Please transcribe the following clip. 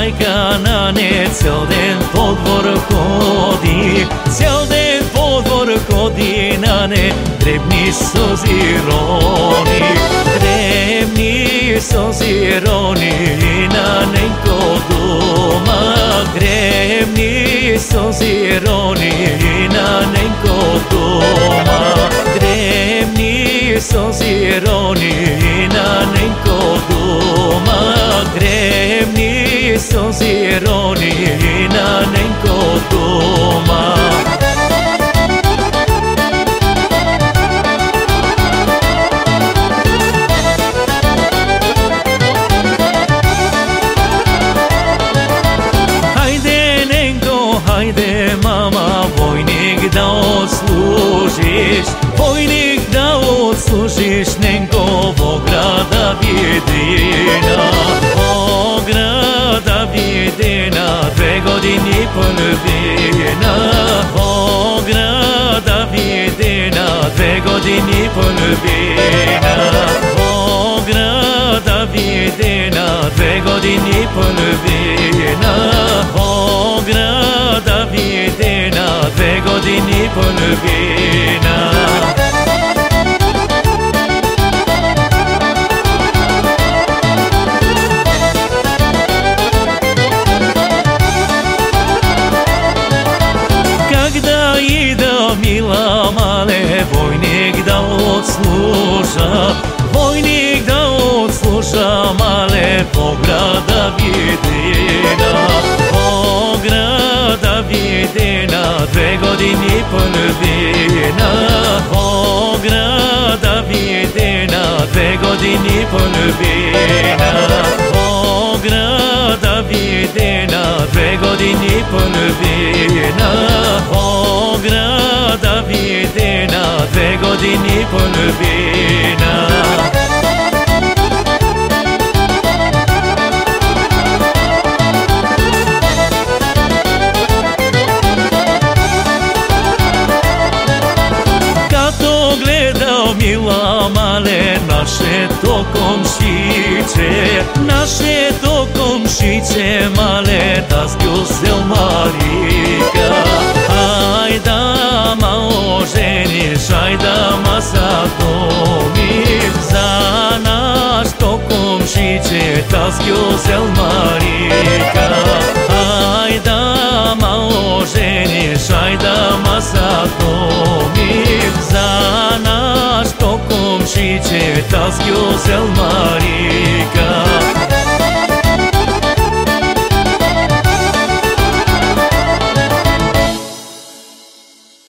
мајка на не цел ден по ходи, цел ден по ходи на не, дребни сози рони, дребни сози рони на ненко дома, дребни сози рони на ненко дома, дребни сози рони zironi Na neko doma Hajde nenko, hajde mama, vojnik da odslužiš. Vojnik da odslužiš, nenko, Vograda bjedina polvina Ograda vidina Dve godini polvina Ograda vidina Dve godini polvina Ograda vidina Dve godini polvina vojnik da odsluša Vojnik da odsluša male pograda bjedina Pograda bjedina, dve godini polubina Pograda bjedina, dve godini polubina Pograda bjedina, dve godini polubina Kad to gledao mila male naše to komšiće Naše to komšiće male da zgjusel Marika az güzel Marika Haydama o ženiš, hajdama sa tomim Za naš to komšiće, tas güzel Marika